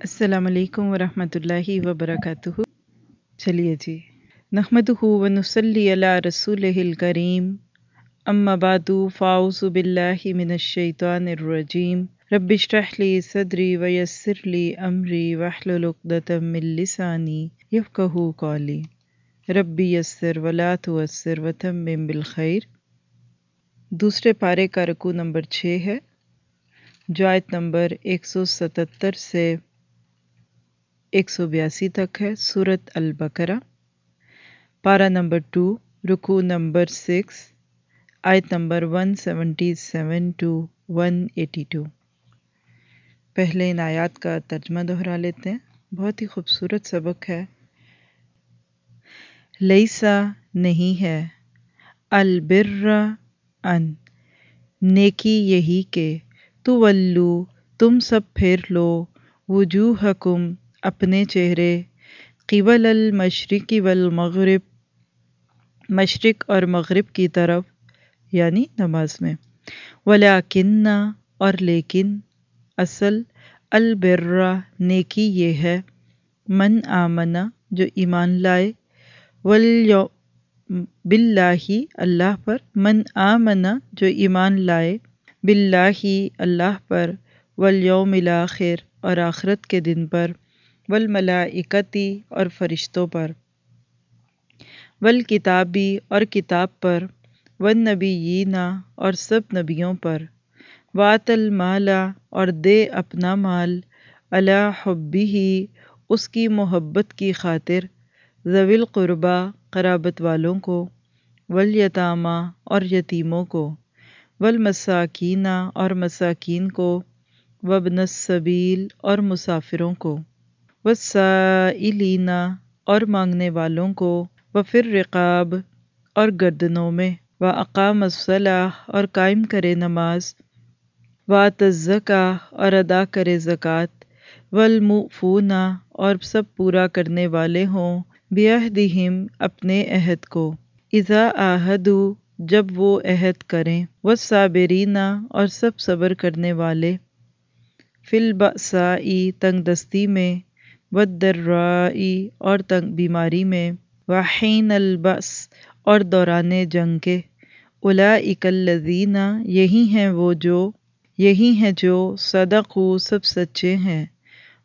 السلام علیکم ورحمۃ اللہ وبرکاتہ۔ چلیے جی نحمد و نسلی علی رسول الکریم۔ اما بعد فاؤز باللہ من الشیطان الرجیم۔ رب اشرح لی صدری ویسر لی امری واحلل عقدۃ من لسانی یفقهوا قولی۔ ربی یسر ولا تعسر وتمم بالخیر۔ دوسرے پارے کا رکوع نمبر چھ ہے، جو آیت نمبر ایک سو ستتر سے ایک سو بیاسی تک ہے صورت البقرہ پارا نمبر ٹو رکو نمبر سکس، آیت number one seventy seven two one eighty two پہلے ان آیات کا ترجمہ دہرا لیتے ہیں۔ بہت ہی خوبصورت سبق ہے۔ لیسا نہیں ہے، البر ان، نیکی یہی کہ تو ولو تم سب پھر لو، وجوہکم اپنے چہرے، قبل المشرق والمغرب، مشرق اور مغرب کی طرف یعنی نماز میں۔ ولیکن اور لیکن، اصل البرہ نیکی یہ ہے، من آمنا جو ایمان لائے، ولیو، باللہ اللہ پر، من آمنا جو ایمان لائے، باللہ اللہ پر، والیوم الاخر اور آخرت کے دن پر۔ والملائکتی اور فرشتوں پر، والکتابی اور کتاب پر، والنبیین اور سب نبیوں پر وات المالا اور دے اپنا مال، علی حبی ہی اس کی محبت کی خاطر، ذوی القربہ قرابت والوں کو والیتامہ اور یتیموں کو، والمساکین اور مساکین کو، وابن السبیل اور مسافروں کو۔ وسائلین اور مانگنے والوں کو وفر رقاب اور گردنوں میں و اقام الصلاح اور قائم کرے نماز و تزکا اور ادا کرے زکوٰۃ والموفون اور سب پورا کرنے والے ہوں بیہدہم اپنے عہد کو۔ اذا آہدو جب وہ عہد کریں، والصابرین، اور سب صبر کرنے والے۔ فی البأسائی تنگ دستی میں ودرائی اور تنگ بیماری میں وحین البس اور دوران جنگ کے۔ اولئک الذین یہی ہیں وہ جو، یہی ہیں جو صدقو سب سچے ہیں۔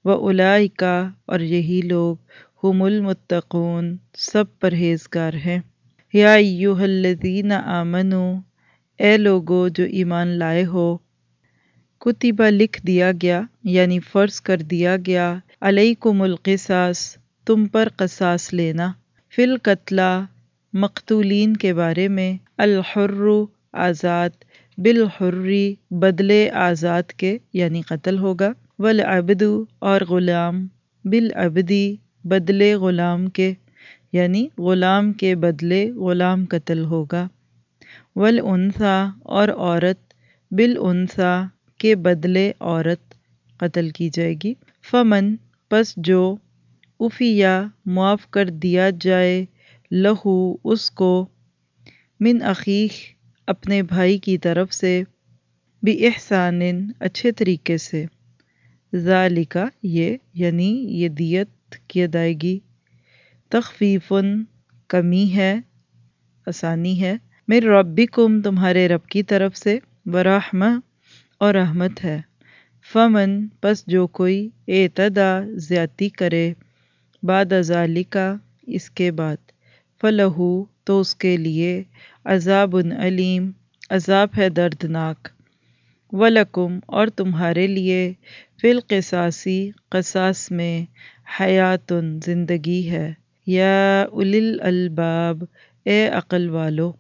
و اولئکا اور یہی لوگ ہم المتقون، سب پرہیزگار ہیں۔ یا ایوہ الذین آمنو، اے لوگو جو ایمان لائے ہو کتبہ لکھ دیا گیا یعنی فرض کر دیا گیا، علیکم القصاص، تم پر قصاص لینا۔ فی القتلہ مقتولین کے بارے میں، الحر آزاد بالحری بدلے آزاد کے یعنی قتل ہوگا۔ والعبد، اور غلام بالعبدی بدلے غلام کے یعنی غلام کے بدلے غلام قتل ہوگا۔ والانثى اور عورت بالانثى کے بدلے عورت قتل کی جائے گی۔ فمن، پس جو عفیہ معاف کر دیا جائے لہو اس کو من عقیق اپنے بھائی کی طرف سے بھی احسان اچھے طریقے سے۔ ذالکا یہ یعنی یہ دیت کی ادائیگی تخفیف کمی ہے، آسانی ہے۔ میرے ربکم، تمہارے رب کی طرف سے۔ ورحمہ اور رحمت ہے۔ فمن، پس جو کوئی اعتدا زیادتی کرے، بعد ذالکا، اس کے بعد۔ فلہو تو اس کے لیے عذاب علیم، عذاب ہے دردناک۔ ولکم، اور تمہارے لیے فی قصاص میں حیات زندگی ہے۔ یا الی الالباب، اے عقل والو،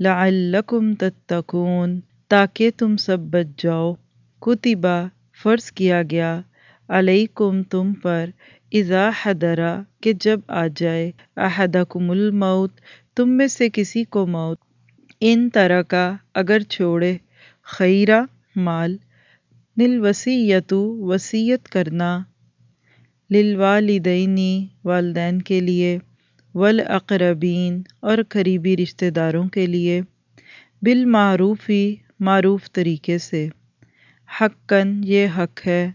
لعلکم تتقون۔ تاکہ تم سب بچ جاؤ۔ کتبہ، فرض کیا گیا۔ علیکم، تم پر اذا حدرا کہ جب آ جائے۔ احدکم الموت، تم میں سے کسی کو موت۔ ان طرح کا اگر چھوڑے۔ خیرہ مال۔ نلوسیتو وسیعت کرنا۔ للوالدینی والدین کے لیے۔ والاقربین اور قریبی رشتہ داروں کے لیے۔ بالمعروفی معروف طریقے سے۔ حقاً یہ حق ہے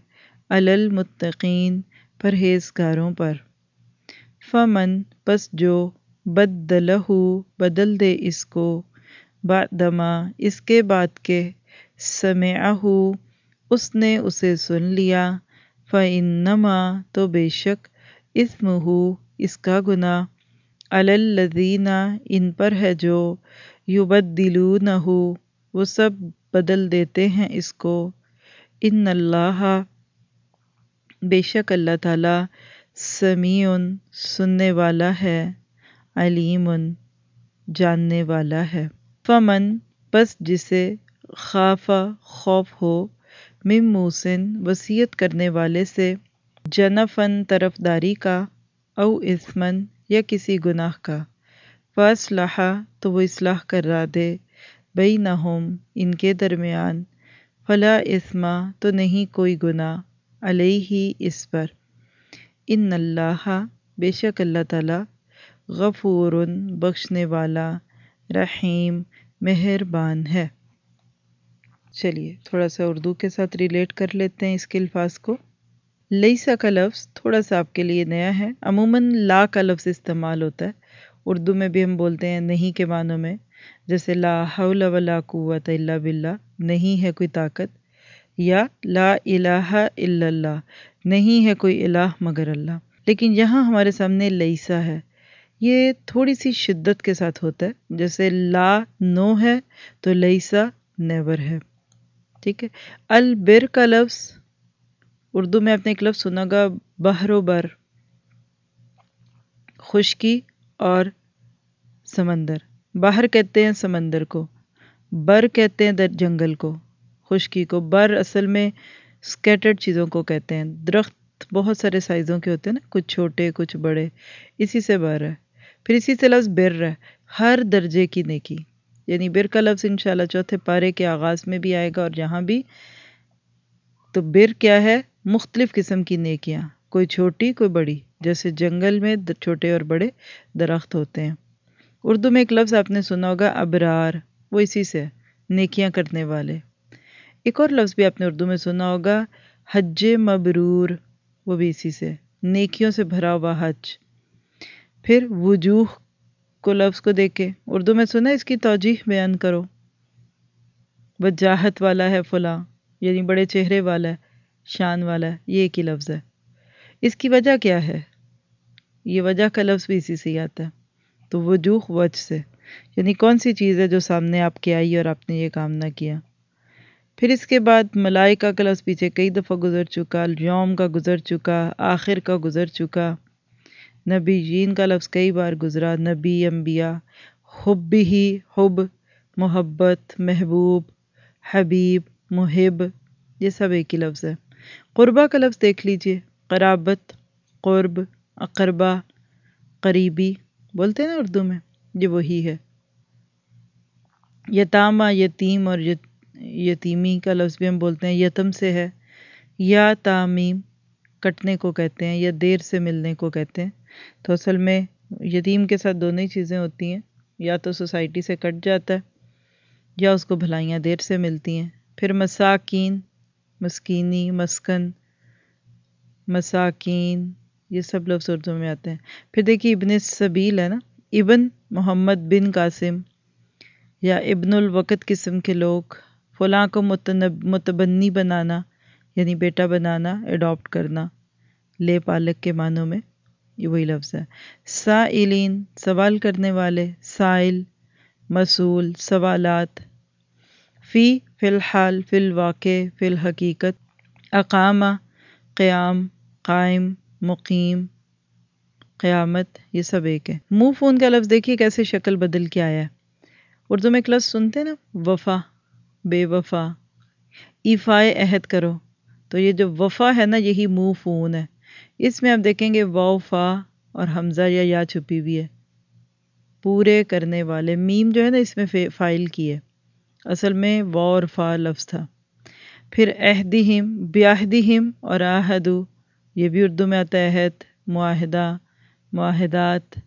المتقین پرہیزگاروں پر۔ فمن، پس جو بدلہ بدل دے اس کو۔ بعدما اس کے بعد کے سمعہ اس نے اسے سن لیا۔ فَإِنَّمَا تو بے شک اسمہ اس کا گناہ۔ الذین، ان پر ہے جو یبدلونہ وہ سب بدل دیتے ہیں اس کو۔ ان اللہ، بے شک اللہ تعالی سمیع سننے والا ہے، علیم جاننے والا ہے۔ فمن، پس جسے خافا خوف ہو مم موسن، وصیت کرنے والے سے جنفن طرف داری کا، او اسمن یا کسی گناہ کا۔ فاصلہ تو وہ اصلاح کرا دے۔ بینہم، ان کے درمیان، فلا اسما تو نہیں کوئی گناہ علیہ اس پر۔ ان اللہ، بے شک اللہ تعالی، غفور بخشنے والا، رحیم، مہربان ہے۔ چلیے، تھوڑا سا اردو کے ساتھ ریلیٹ کر لیتے ہیں اس کے الفاظ کو۔ لیسا کا لفظ تھوڑا سا آپ کے لیے نیا ہے۔ عموماً لا کا لفظ استعمال ہوتا ہے۔ اردو میں بھی ہم بولتے ہیں، نہیں کے معنوں میں۔ جیسے لا حول ولا قوت الا باللہ، نہیں ہے کوئی طاقت۔ یا لا الہ الا اللہ، نہیں ہے کوئی الہ مگر اللہ۔ لیکن یہاں ہمارے سامنے لیسا ہے۔ یہ تھوڑی سی شدت کے ساتھ ہوتا ہے۔ جیسے لا نو ہے تو لیسا نیور ہے۔ ٹھیک ہے۔ البر کا لفظ، اردو میں آپ نے ایک لفظ سنا گا بحر و بر۔ خشکی اور سمندر۔ باہر کہتے ہیں سمندر کو، بر کہتے ہیں در جنگل کو۔ خشکی کو، بر اصل میں سکیٹرڈ چیزوں کو کہتے ہیں۔ درخت بہت سارے سائزوں کے ہوتے ہیں نا، کچھ چھوٹے، کچھ بڑے۔ اسی سے بر ہے۔ پھر اسی سے لفظ بر ہے۔ ہر درجے کی نیکی۔ یعنی بر کا لفظ انشاءاللہ چوتھے پارے کے آغاز میں بھی آئے گا اور یہاں بھی۔ تو بر کیا ہے؟ مختلف قسم کی نیکیاں۔ کوئی چھوٹی، کوئی بڑی۔ جیسے جنگل میں چھوٹے اور بڑے درخت ہوتے ہیں۔ اردو میں ایک لفظ آپ نے سنا ہوگا، ابرار۔ وہ اسی سے نیکیاں کرنے والے۔ ایک اور لفظ بھی آپ نے اردو میں سنا ہوگا، حج مبرور۔ وہ بھی اسی سے، نیکیوں سے بھرا ہوا حج۔ پھر وجوہ کو لفظ کو دیکھے اردو میں سنا، اس کی توجیح بیان کرو۔ وجاہت والا ہے فلاں یعنی بڑے چہرے والا ہے، شان والا ہے، یہ ایک ہی لفظ ہے۔ اس کی وجہ کیا ہے؟ یہ وجہ کا لفظ بھی اسی سے ہی آتا ہے۔ تو وجوہ وجہ سے۔ یعنی کون سی چیز ہے جو سامنے آپ کے آئی اور آپ نے یہ کام نہ کیا؟ پھر اس کے بعد ملائکہ کا لفظ پیچھے کئی دفعہ گزر چکا، یوم کا گزر چکا، آخر کا گزر چکا۔ نبی جین کا لفظ کئی بار گزرا، نبی، انبیاء۔ حب ہی حب، محبت، محبوب، حبیب، محب، یہ سب ایک ہی لفظ ہے۔ قربہ کا لفظ دیکھ لیجیے۔ قرابت، قرب اقربہ قریبی بولتے ہیں نا اردو میں، یہ وہی ہے۔ یتامہ یتیم اور یتیمی کا لفظ بھی ہم بولتے ہیں، یتم سے ہے۔ یا تعمیم کٹنے کو کہتے ہیں، یا دیر سے ملنے کو کہتے ہیں۔ تو اصل میں یتیم کے ساتھ دونوں ہی چیزیں ہوتی ہیں، یا تو سوسائٹی سے کٹ جاتا ہے، یا اس کو بھلائیاں دیر سے ملتی ہیں۔ پھر مساکین، مسکینی، مسکن، مساکین یہ سب لفظ اردو میں آتے ہیں۔ پھر دیکھیے ابن سبیل ہے نا، ابن محمد بن قاسم یا ابن الوقت قسم کے لوگ، فلاں کو متبنی بنانا یعنی بیٹا بنانا اڈاپٹ کرنا، لے پالک کے معنوں میں یہ وہی لفظ ہے۔ سائلین، سوال کرنے والے، سائل، مسول، سوالات، فی فی الحال، فی الواقع، فی الحقیقت، اقامہ، قیام، قائم مقیم، قیامت، یہ سب ایک ہے۔ منہ فون کا لفظ دیکھیے کیسے شکل بدل کے آیا ہے۔ اردو میں ایک لفظ سنتے نا، وفا، بے وفا، ایفائے عہد کرو۔ تو یہ جو وفا ہے نا، یہی منہ فون ہے۔ اس میں آپ دیکھیں گے فا اور حمزہ یا یا چھپی ہوئی ہے۔ پورے کرنے والے۔ میم جو ہے نا، اس میں فائل کی ہے۔ اصل میں وا اور فا لفظ تھا۔ پھر اہدہم بیاہدہم اور آہدو۔ یہ بھی اردو میں آتا ہے عہد معاہدہ، معاہدات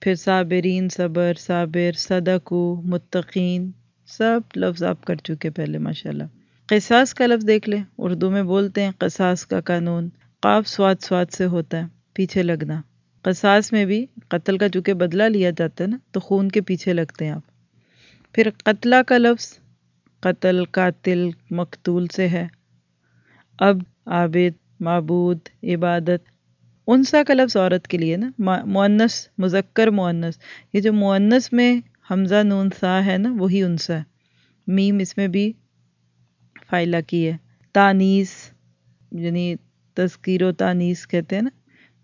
پھر صابرین، صبر، صابر، صدقو، متقین، سب لفظ آپ کر چکے پہلے، ماشاءاللہ۔ قصاص کا لفظ دیکھ لیں، اردو میں بولتے ہیں قصاص کا قانون، قاف سواد سواد سے ہوتا ہے، پیچھے لگنا۔ قصاص میں بھی قتل کا چونکہ بدلہ لیا جاتا ہے نا، تو خون کے پیچھے لگتے ہیں آپ۔ پھر قتلہ کا لفظ، قتل، قاتل، مقتول سے ہے۔ اب عابد معبود، عبادت انسا کا لفظ عورت کے لیے نا معنس مذکر معنس یہ جو معنس میں حمزہ نون سا ہے نا، وہی انسا ہے۔ میم اس میں بھی فائلہ کی ہے۔ تانیس یعنی تذکیر و تانیس کہتے ہیں نا،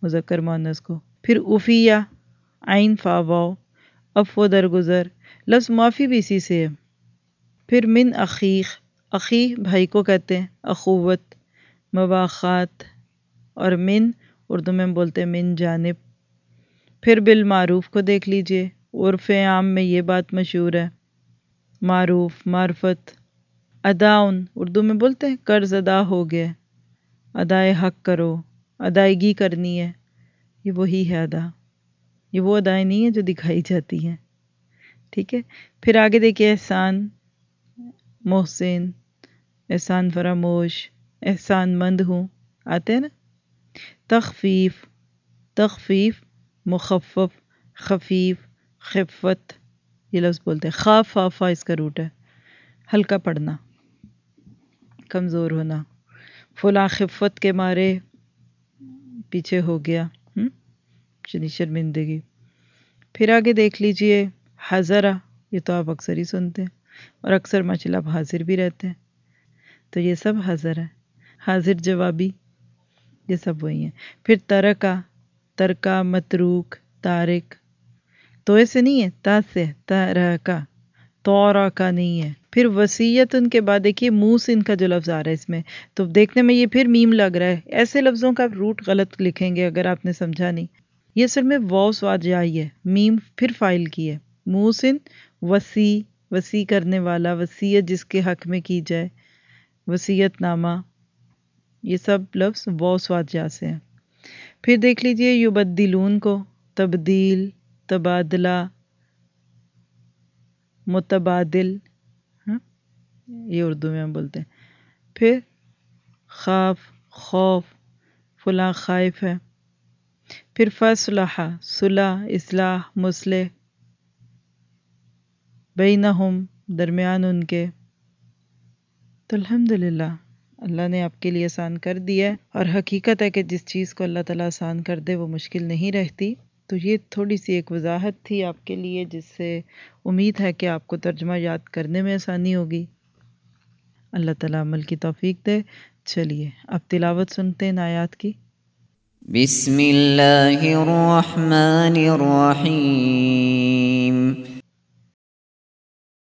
مذکر مونس کو۔ پھر افیہ عین فا واؤ اف و درگزر، لفظ معافی بھی اسی سے ہے۔ پھر من عقیق عقی بھائی کو کہتے ہیں، اخوت مواخات اور من، اردو میں بولتے ہیں من جانب۔ پھر بالمعروف کو دیکھ لیجیے۔ عرف عام میں یہ بات مشہور ہے۔ معروف، معرفت، اداؤن، اردو میں بولتے ہیں۔ قرض ادا ہو گیا۔ ادائے حق کرو، ادائیگی کرنی ہے۔ یہ وہی ہے ادا۔ یہ وہ ادائیں نہیں ہیں جو دکھائی جاتی ہیں۔ ٹھیک ہے۔ پھر آگے دیکھیے احسان، محسن، احسان فراموش۔ احسان مند ہوں۔ آتے ہیں نا؟ تخفیف تخفیف، مخفف، خفیف، خفت، یہ لفظ بولتے ہیں۔ خاف فافا اس کا روٹ ہے۔ ہلکا پڑھنا، کمزور ہونا۔ فلاں خفت کے مارے پیچھے ہو گیا۔ چنی شرمندگی۔ پھر آگے دیکھ لیجیے۔ حضرہ یہ تو آپ اکثر ہی سنتے ہیں۔ اور اکثر مچھل آپ حاضر بھی رہتے ہیں۔ تو یہ سب حضر ہے حاضر جوابی، یہ سب وہی ہیں۔ پھر ترکا ترکا، متروک، تارک۔ تو ایسے نہیں ہے تا سے ترکا تورا کا نہیں ہے۔ پھر وسیعت ان کے بعد دیکھیے، موس ان کا جو لفظ آ رہا ہے اس میں۔ تو دیکھنے میں یہ پھر میم لگ رہا ہے۔ ایسے لفظوں کا روٹ غلط لکھیں گے اگر آپ نے سمجھا نہیں۔ یہ اصل میں وہ سواد جائی ہے۔ میم پھر فائل کی ہے۔ موسن وسیع وسیع کرنے والا، وسیعت جس کے حق میں کی جائے۔ وسیعت نامہ۔ یہ سب لفظ وہ سواد جا سے ہیں۔ پھر دیکھ لیجیے یبدلون کو، تبدیل، تبادلہ، متبادل ہاں؟ یہ اردو میں ہم بولتے ہیں۔ پھر خوف خوف، فلاں خائف ہے۔ پھر فصلح، صلح، اصلاح مسلح بینہم، درمیان ان کے۔ تو الحمد للہ اللہ نے آپ کے لیے آسان کر دیا ہے اور حقیقت ہے کہ جس چیز کو اللہ تعالیٰ آسان کر دے وہ مشکل نہیں رہتی۔ تو یہ تھوڑی سی ایک وضاحت تھی آپ کے لیے جس سے امید ہے کہ آپ کو ترجمہ یاد کرنے میں آسانی ہوگی۔ اللہ تعالیٰ عمل کی توفیق دے۔ چلیے، اب تلاوت سنتے ہیں آیات کی۔ بسم اللہ الرحمن الرحیم۔